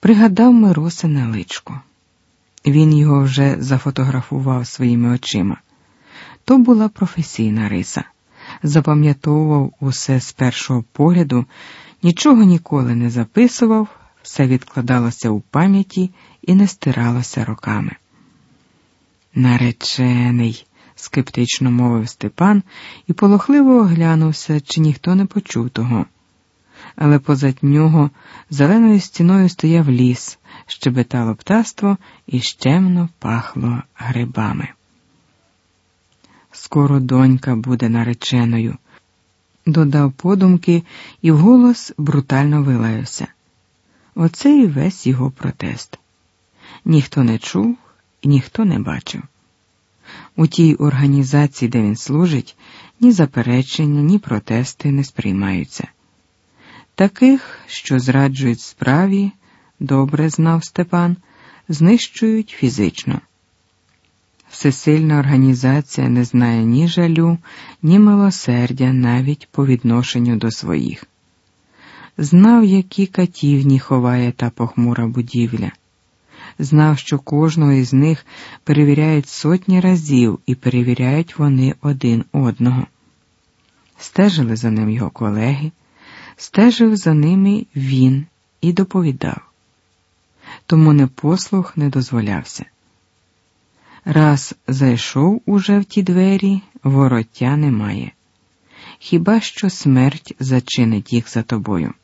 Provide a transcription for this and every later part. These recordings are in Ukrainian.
пригадав Миросине личко. Він його вже зафотографував своїми очима. То була професійна риса. Запам'ятовував усе з першого погляду, нічого ніколи не записував, все відкладалося у пам'яті і не стиралося роками. Наречений, скептично мовив Степан і полохливо оглянувся, чи ніхто не почув того. Але позад нього зеленою стіною стояв ліс, щебетало птаство і щемно пахло грибами. Скоро донька буде нареченою, додав подумки і вголос брутально вилаявся. Оце і весь його протест. Ніхто не чув ніхто не бачив. У тій організації, де він служить, ні заперечення, ні протести не сприймаються. Таких, що зраджують справі, добре знав Степан, знищують фізично. Всесильна організація не знає ні жалю, ні милосердя навіть по відношенню до своїх. Знав, які катівні ховає та похмура будівля. Знав, що кожного із них перевіряють сотні разів і перевіряють вони один одного. Стежили за ним його колеги, стежив за ними він і доповідав. Тому непослух не дозволявся. Раз зайшов уже в ті двері, вороття немає. Хіба що смерть зачинить їх за тобою.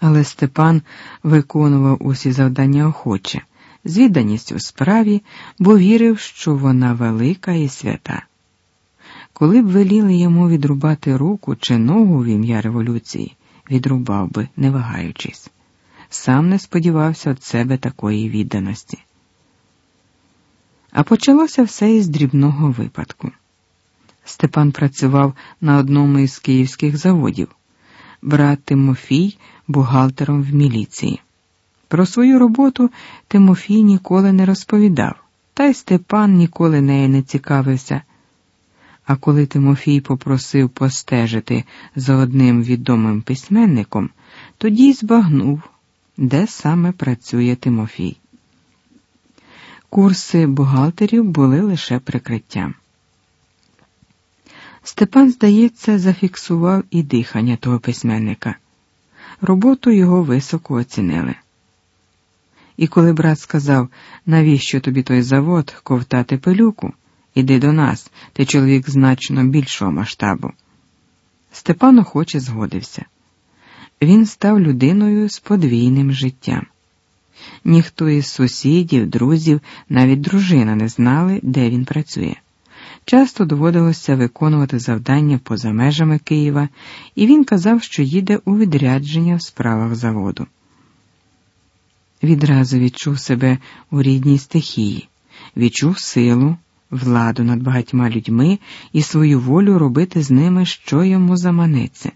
Але Степан виконував усі завдання охоче, з відданістю справі, бо вірив, що вона велика і свята. Коли б веліли йому відрубати руку чи ногу в ім'я революції, відрубав би, не вагаючись. Сам не сподівався від себе такої відданості. А почалося все із дрібного випадку. Степан працював на одному із київських заводів, брат Тимофій бухгалтером в міліції. Про свою роботу Тимофій ніколи не розповідав, та й Степан ніколи нею не цікавився. А коли Тимофій попросив постежити за одним відомим письменником, тоді збагнув, де саме працює Тимофій. Курси бухгалтерів були лише прикриттям. Степан, здається, зафіксував і дихання того письменника. Роботу його високо оцінили. І коли брат сказав, навіщо тобі той завод ковтати пилюку, іди до нас, ти чоловік значно більшого масштабу. Степан охоче згодився. Він став людиною з подвійним життям. Ніхто із сусідів, друзів, навіть дружина не знали, де він працює. Часто доводилося виконувати завдання поза межами Києва, і він казав, що їде у відрядження в справах заводу. Відразу відчув себе у рідній стихії, відчув силу, владу над багатьма людьми і свою волю робити з ними, що йому заманеться.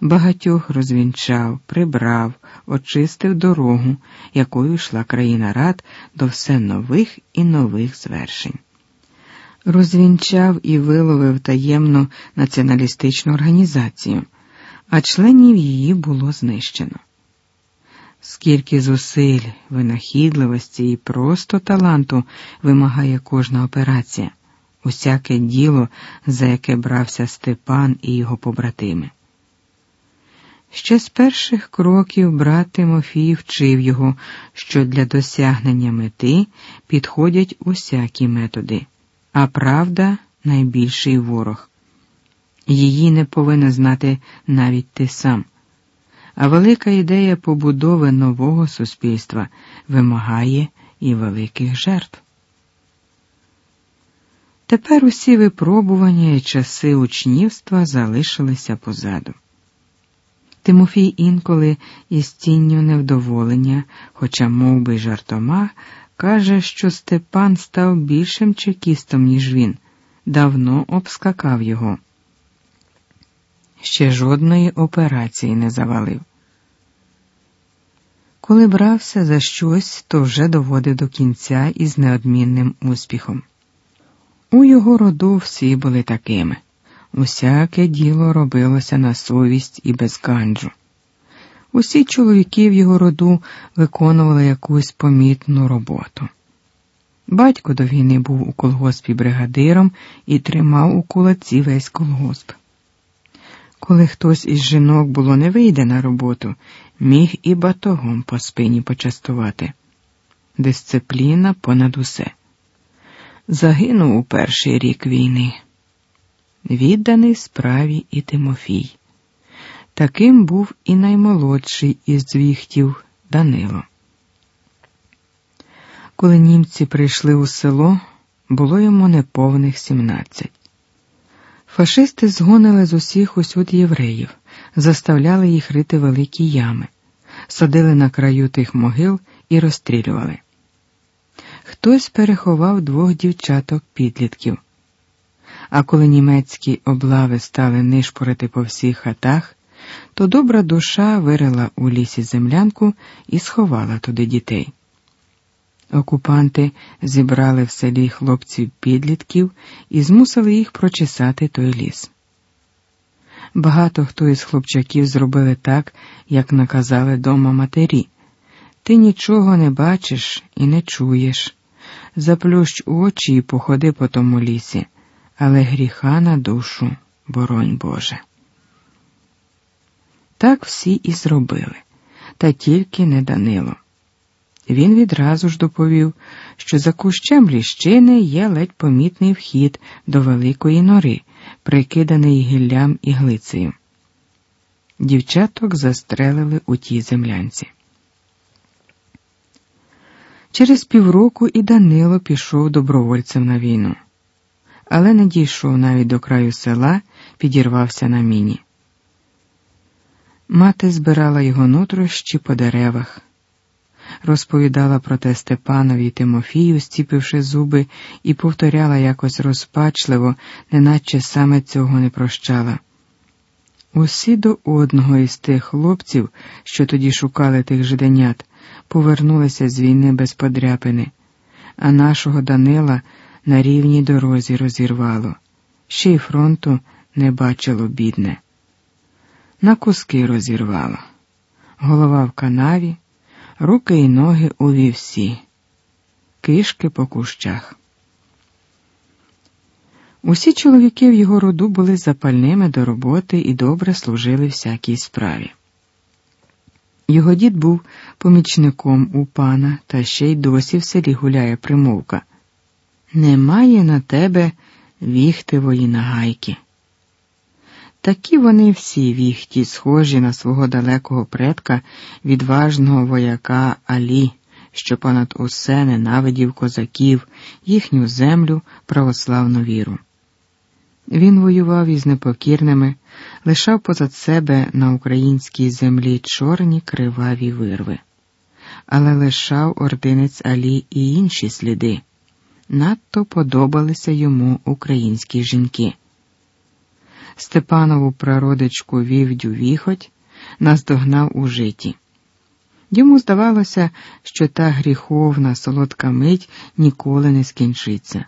Багатьох розвінчав, прибрав, очистив дорогу, якою йшла країна рад до все нових і нових звершень. Розвінчав і виловив таємну націоналістичну організацію, а членів її було знищено. Скільки зусиль, винахідливості і просто таланту вимагає кожна операція, усяке діло, за яке брався Степан і його побратими. Ще з перших кроків брат Тимофій вчив його, що для досягнення мети підходять усякі методи, а правда найбільший ворог. Її не повинен знати навіть ти сам. А велика ідея побудови нового суспільства вимагає і великих жертв. Тепер усі випробування і часи учнівства залишилися позаду. Тимофій інколи із тінню невдоволення, хоча мов би, жартома, каже, що Степан став більшим чекістом, ніж він, давно обскакав його. Ще жодної операції не завалив. Коли брався за щось, то вже доводив до кінця із неодмінним успіхом. У його роду всі були такими. Усяке діло робилося на совість і без ганджу. Усі чоловіки в його роду виконували якусь помітну роботу. Батько до війни був у колгоспі бригадиром і тримав у кулаці весь колгосп. Коли хтось із жінок було не вийде на роботу, міг і батогом по спині почастувати. Дисципліна понад усе. Загинув у перший рік війни. Відданий справі і Тимофій. Таким був і наймолодший із звіхтів Данило. Коли німці прийшли у село, було йому неповних сімнадцять. Фашисти згонили з усіх усюд євреїв, заставляли їх рити великі ями, садили на краю тих могил і розстрілювали. Хтось переховав двох дівчаток підлітків. А коли німецькі облави стали нишпорити по всіх хатах, то добра душа вирила у лісі землянку і сховала туди дітей. Окупанти зібрали в селі хлопців підлітків і змусили їх прочесати той ліс. Багато хто із хлопчаків зробили так, як наказали дома матері. Ти нічого не бачиш і не чуєш. Заплющ очі і походи по тому лісі, але гріха на душу, боронь Боже. Так всі і зробили, та тільки не Данило. Він відразу ж доповів, що за кущем ліщини є ледь помітний вхід до великої нори, прикиданий гіллям і глицею. Дівчаток застрелили у тій землянці. Через півроку і Данило пішов добровольцем на війну, але не дійшов навіть до краю села, підірвався на міні. Мати збирала його нутрощі по деревах розповідала про те Степанові Тимофію, стіпивши зуби, і повторяла якось розпачливо, неначе саме цього не прощала. Усі до одного із тих хлопців, що тоді шукали тих жиденят, повернулися з війни без подряпини, а нашого Данила на рівній дорозі розірвало, ще й фронту не бачило бідне. На куски розірвало. Голова в канаві, руки й ноги у вівсі, кишки по кущах. Усі чоловіки в його роду були запальними до роботи і добре служили всякій справі. Його дід був помічником у пана, та ще й досі в селі гуляє примовка. Немає на тебе віхтивої нагайки. Такі вони всі віхті, схожі на свого далекого предка, відважного вояка Алі, що понад усе ненавидів козаків, їхню землю, православну віру. Він воював із непокірними, лишав позад себе на українській землі чорні криваві вирви, але лишав ординець Алі і інші сліди. Надто подобалися йому українські жінки. Степанову прародичку вівдю віхоть наздогнав у житті. Йому здавалося, що та гріховна солодка мить ніколи не скінчиться.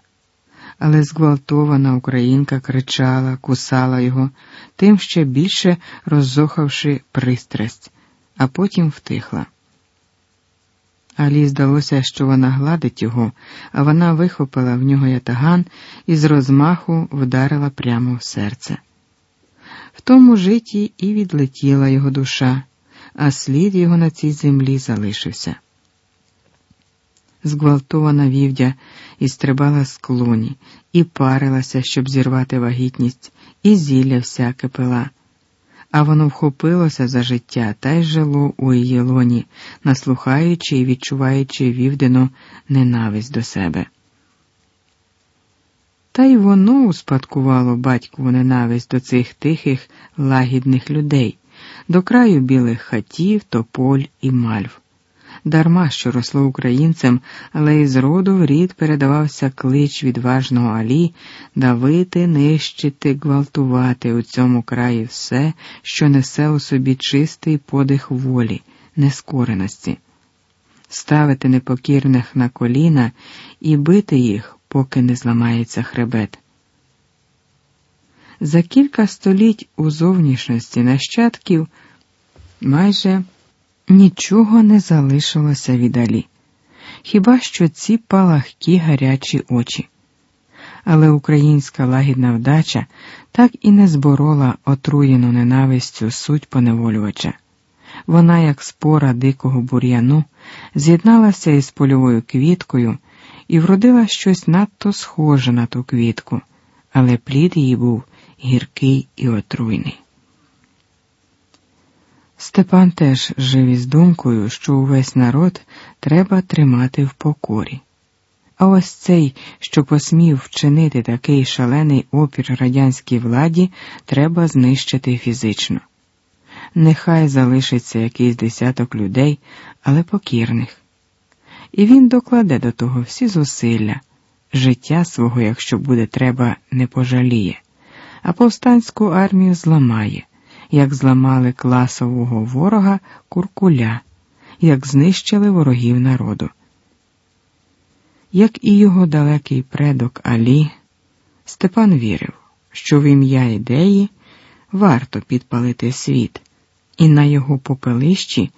Але зґвалтована українка кричала, кусала його, тим ще більше роззохавши пристрасть, а потім втихла. Алі здалося, що вона гладить його, а вона вихопила в нього ятаган і з розмаху вдарила прямо в серце. В тому житті і відлетіла його душа, а слід його на цій землі залишився. Зґвалтована вівдя і стрибала з клоні, і парилася, щоб зірвати вагітність, і зілля всяке пила. А воно вхопилося за життя та й жило у її лоні, наслухаючи і відчуваючи вівдену ненависть до себе. Та й воно успадкувало батькову ненависть до цих тихих, лагідних людей, до краю білих хатів, тополь і мальв. Дарма що росло українцем, але із роду в рід передавався клич відважного Алі давити, нищити, гвалтувати у цьому краї все, що несе у собі чистий подих волі, нескореності, ставити непокірних на коліна і бити їх поки не зламається хребет. За кілька століть у зовнішності нащадків майже Нічого не залишилося віддалі, хіба що ці палахкі гарячі очі. Але українська лагідна вдача так і не зборола отруєну ненавистю суть поневолювача. Вона, як спора дикого бур'яну, з'єдналася із польовою квіткою і вродила щось надто схоже на ту квітку, але плід її був гіркий і отруйний. Степан теж жив із думкою, що увесь народ треба тримати в покорі. А ось цей, що посмів вчинити такий шалений опір радянській владі, треба знищити фізично. Нехай залишиться якийсь десяток людей, але покірних. І він докладе до того всі зусилля, життя свого, якщо буде треба, не пожаліє, а повстанську армію зламає як зламали класового ворога куркуля, як знищили ворогів народу. Як і його далекий предок Алі, Степан вірив, що в ім'я ідеї варто підпалити світ, і на його попелищі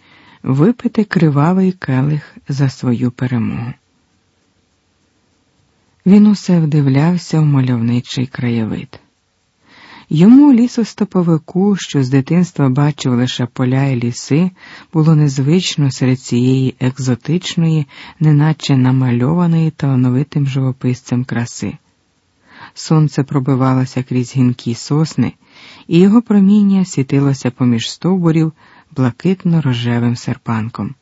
випити кривавий келих за свою перемогу. Він усе вдивлявся в мальовничий краєвид. Йому лісостоповику, що з дитинства бачив лише поля і ліси, було незвично серед цієї екзотичної, неначе намальованої талановитим живописцем краси. Сонце пробивалося крізь гінкі сосни, і його проміння світилося поміж стовбурів блакитно рожевим серпанком.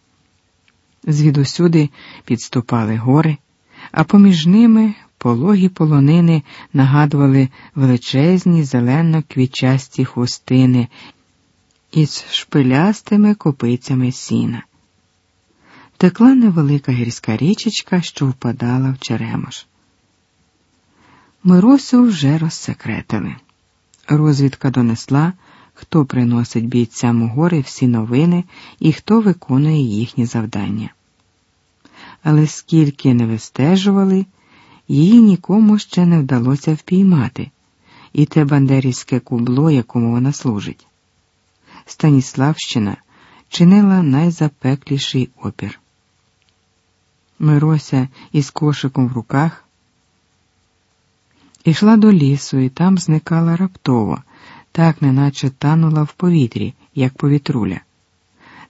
Звідусюди підступали гори, а поміж ними Пологі полонини нагадували величезні зелено-квічасті хустини із шпилястими копицями сіна. Текла невелика гірська річечка, що впадала в Черемош. Миросю вже розсекретили. Розвідка донесла, хто приносить бійцям у гори всі новини і хто виконує їхні завдання. Але скільки не вистежували, її нікому ще не вдалося впіймати, і те бандерівське кубло, якому вона служить. Станіславщина чинила найзапекліший опір. Мирося із кошиком в руках ішла до лісу і там зникала раптово, так неначе танула в повітрі, як повітруля.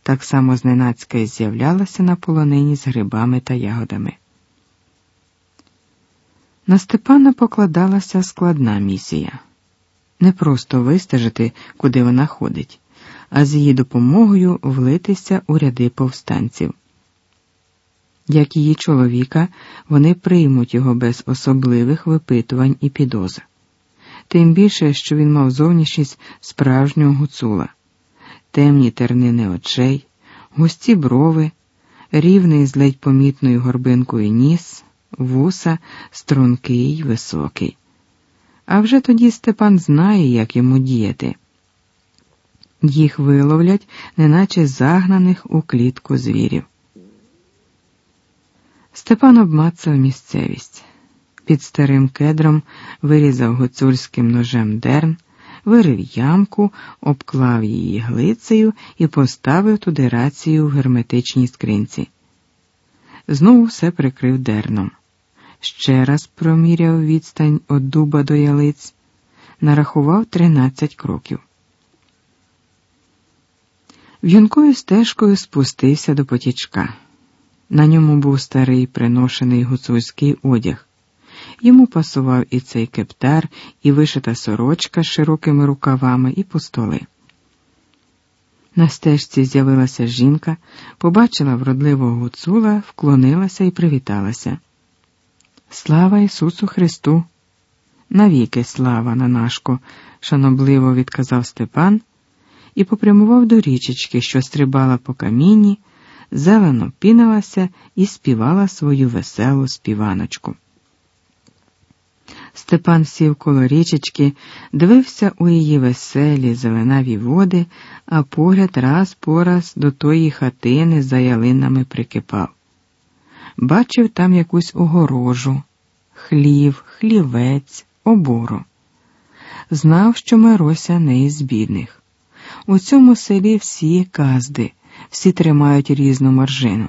Так само зненацька й з'являлася на полонині з грибами та ягодами. На Степана покладалася складна місія не просто вистежити, куди вона ходить, а з її допомогою влитися у ряди повстанців. Як її чоловіка, вони приймуть його без особливих випитувань і підозр. Тим більше, що він мав зовнішність справжнього гуцула, темні тернини очей, густі брови, рівний з ледь помітною горбинкою ніс вуса стрункий, високий. А вже тоді Степан знає, як йому діяти. Їх виловлять, неначе загнаних у клітку звірів. Степан обмацав місцевість. Під старим кедром вирізав гуцульським ножем дерн, вирив ямку, обклав її глицею і поставив туди рацію в герметичній скринці. Знову все прикрив дерном ще раз проміряв відстань від дуба до ялиць, нарахував тринадцять кроків. В'юнкою стежкою спустився до потічка. На ньому був старий приношений гуцульський одяг. Йому пасував і цей кептар, і вишита сорочка з широкими рукавами, і постоли. На стежці з'явилася жінка, побачила вродливого гуцула, вклонилася і привіталася. Слава Ісусу Христу! Навіки слава Нанашко, шанобливо відказав Степан і попрямував до річечки, що стрибала по камінні, зелено пінилася і співала свою веселу співаночку. Степан сів коло річечки, дивився у її веселі зеленаві води, а погляд раз по раз до тої хатини за ялинами прикипав бачив там якусь огорожу, хлів, хлівець, обору. Знав, що Мирося не із бідних. У цьому селі всі казди, всі тримають різну маржину.